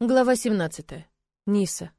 Глава 17. Ниса.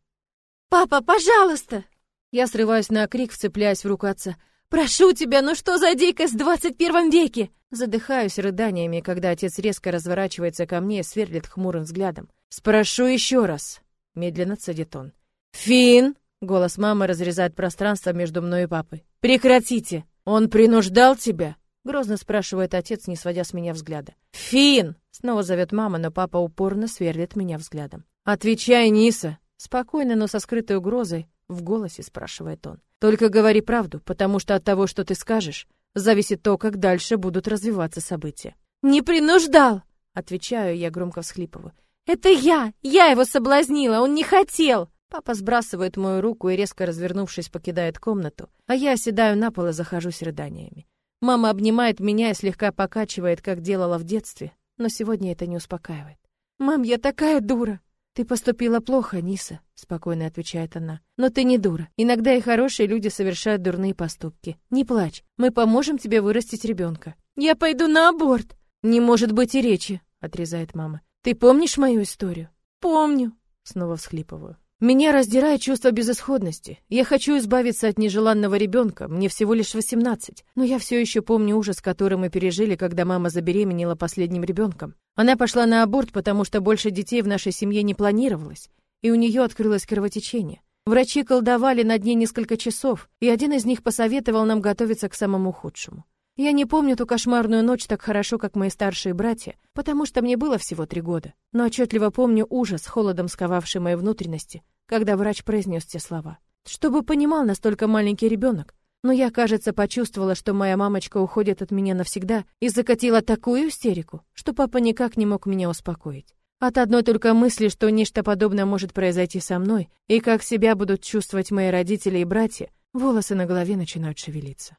«Папа, пожалуйста!» Я срываюсь на крик, вцепляясь в руку отца. «Прошу тебя, ну что за дикость в 21 веке?» Задыхаюсь рыданиями, когда отец резко разворачивается ко мне и сверлит хмурым взглядом. «Спрошу еще раз!» — медленно цедит он. «Фин!» — голос мамы разрезает пространство между мной и папой. «Прекратите! Он принуждал тебя?» — грозно спрашивает отец, не сводя с меня взгляда. «Фин!» — снова зовет мама, но папа упорно сверлит меня взглядом. «Отвечай, Ниса!» Спокойно, но со скрытой угрозой в голосе спрашивает он. Только говори правду, потому что от того, что ты скажешь, зависит то, как дальше будут развиваться события. Не принуждал, отвечаю, я громко всхлипываю. Это я, я его соблазнила, он не хотел. Папа сбрасывает мою руку и резко развернувшись покидает комнату, а я оседаю на пол и захожусь рыданиями. Мама обнимает меня и слегка покачивает, как делала в детстве, но сегодня это не успокаивает. Мам, я такая дура. «Ты поступила плохо, Ниса», — спокойно отвечает она. «Но ты не дура. Иногда и хорошие люди совершают дурные поступки. Не плачь. Мы поможем тебе вырастить ребенка». «Я пойду на аборт». «Не может быть и речи», — отрезает мама. «Ты помнишь мою историю?» «Помню», — снова всхлипываю. Меня раздирает чувство безысходности. Я хочу избавиться от нежеланного ребенка, мне всего лишь 18, но я все еще помню ужас, который мы пережили, когда мама забеременела последним ребенком. Она пошла на аборт, потому что больше детей в нашей семье не планировалось, и у нее открылось кровотечение. Врачи колдовали над ней несколько часов, и один из них посоветовал нам готовиться к самому худшему. Я не помню ту кошмарную ночь так хорошо, как мои старшие братья, потому что мне было всего три года. Но отчетливо помню ужас, холодом сковавший мои внутренности, когда врач произнес те слова. Чтобы понимал настолько маленький ребенок. Но я, кажется, почувствовала, что моя мамочка уходит от меня навсегда и закатила такую истерику, что папа никак не мог меня успокоить. От одной только мысли, что нечто подобное может произойти со мной, и как себя будут чувствовать мои родители и братья, волосы на голове начинают шевелиться.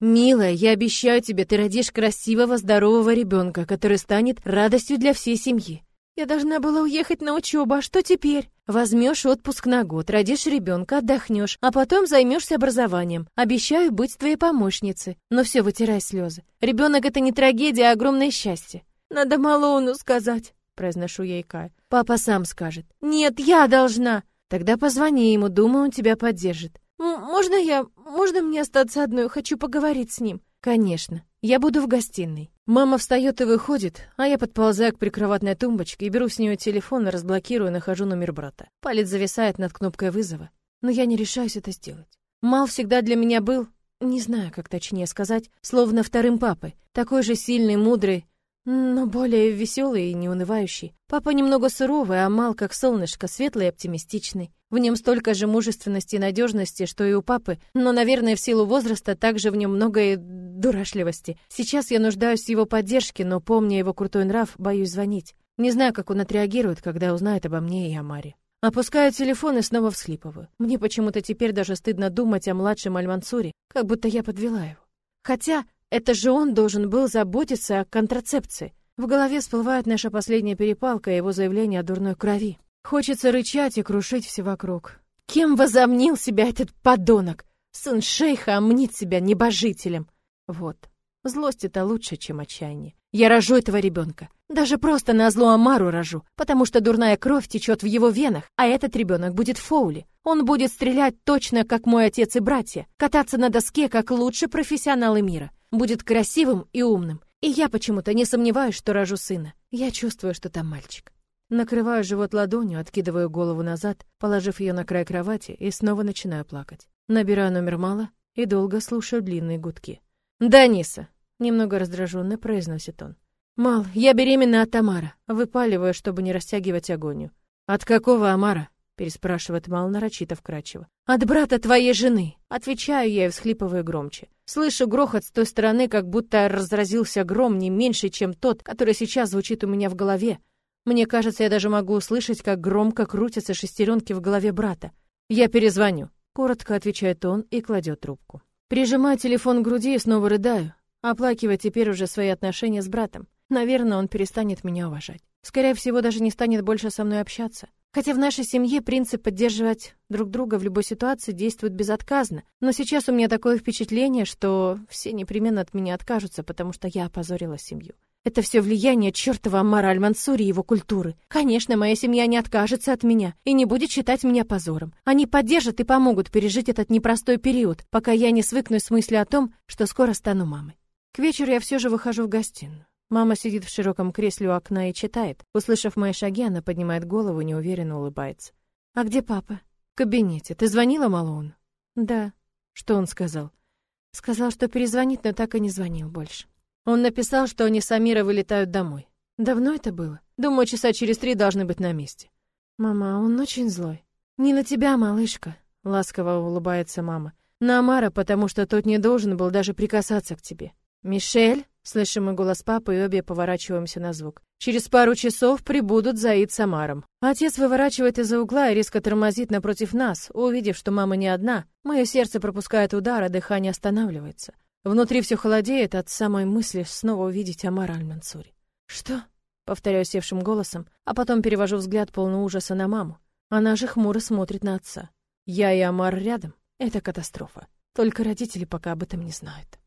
Милая, я обещаю тебе, ты родишь красивого, здорового ребенка, который станет радостью для всей семьи. Я должна была уехать на учебу, а что теперь? Возьмешь отпуск на год, родишь ребенка, отдохнешь, а потом займешься образованием. Обещаю быть твоей помощницей. Но все, вытирай слезы. Ребенок это не трагедия, а огромное счастье. Надо Малону сказать, произношу я икая. Папа сам скажет. Нет, я должна. Тогда позвони ему, думаю, он тебя поддержит. Можно я... Можно мне остаться одной? Хочу поговорить с ним. Конечно. Я буду в гостиной. Мама встает и выходит, а я подползаю к прикроватной тумбочке и беру с нее телефон разблокирую, нахожу номер брата. Палец зависает над кнопкой вызова, но я не решаюсь это сделать. Мал всегда для меня был, не знаю, как точнее сказать, словно вторым папой, такой же сильный, мудрый, но более веселый и неунывающий. Папа немного суровый, а Мал как солнышко, светлый и оптимистичный. В нем столько же мужественности и надежности, что и у папы, но, наверное, в силу возраста также в нем много и дурашливости. Сейчас я нуждаюсь в его поддержке, но, помня его крутой нрав, боюсь звонить. Не знаю, как он отреагирует, когда узнает обо мне и о Маре. Опускаю телефон и снова всхлипываю. Мне почему-то теперь даже стыдно думать о младшем Аль-Мансуре, как будто я подвела его. Хотя это же он должен был заботиться о контрацепции. В голове всплывает наша последняя перепалка и его заявление о дурной крови. Хочется рычать и крушить все вокруг. Кем возомнил себя этот подонок? Сын шейха мнит себя небожителем. Вот. Злость — это лучше, чем отчаяние. Я рожу этого ребенка. Даже просто на зло Амару рожу, потому что дурная кровь течет в его венах, а этот ребенок будет Фоули. Он будет стрелять точно, как мой отец и братья, кататься на доске, как лучшие профессионалы мира будет красивым и умным. И я почему-то не сомневаюсь, что рожу сына. Я чувствую, что там мальчик. Накрываю живот ладонью, откидываю голову назад, положив ее на край кровати, и снова начинаю плакать. Набираю номер мало и долго слушаю длинные гудки. «Да, Ниса!» — немного раздраженно произносит он. «Мал, я беременна от Тамара», — выпаливаю, чтобы не растягивать агонию. «От какого Амара?» переспрашивает Мал нарочито вкрадчиво. От брата твоей жены, отвечаю я и всхлипываю громче. Слышу грохот с той стороны, как будто разразился гром не меньше, чем тот, который сейчас звучит у меня в голове. Мне кажется, я даже могу услышать, как громко крутятся шестеренки в голове брата. Я перезвоню, коротко отвечает он и кладет трубку. Прижимаю телефон к груди и снова рыдаю, оплакивая теперь уже свои отношения с братом. Наверное, он перестанет меня уважать. Скорее всего, даже не станет больше со мной общаться. Хотя в нашей семье принцип поддерживать друг друга в любой ситуации действует безотказно, но сейчас у меня такое впечатление, что все непременно от меня откажутся, потому что я опозорила семью. Это все влияние чертова Амара Аль-Мансури и его культуры. Конечно, моя семья не откажется от меня и не будет считать меня позором. Они поддержат и помогут пережить этот непростой период, пока я не свыкнусь с мыслью о том, что скоро стану мамой. К вечеру я все же выхожу в гостиную. Мама сидит в широком кресле у окна и читает. Услышав мои шаги, она поднимает голову и неуверенно улыбается. «А где папа?» «В кабинете. Ты звонила Малоуну?» «Да». «Что он сказал?» «Сказал, что перезвонит, но так и не звонил больше». Он написал, что они с Амирой вылетают домой. Давно это было? Думаю, часа через три должны быть на месте. Мама, он очень злой. Не на тебя, малышка, ласково улыбается мама. На Амара, потому что тот не должен был даже прикасаться к тебе. Мишель, слышим мы голос папы, и обе поворачиваемся на звук. Через пару часов прибудут Заид с Амаром. Отец выворачивает из-за угла и резко тормозит напротив нас. Увидев, что мама не одна, мое сердце пропускает удар, а дыхание останавливается. Внутри все холодеет от самой мысли снова увидеть Амара Аль-Мансури. «Что?» — повторяю севшим голосом, а потом перевожу взгляд полный ужаса на маму. Она же хмуро смотрит на отца. Я и Амар рядом — это катастрофа. Только родители пока об этом не знают.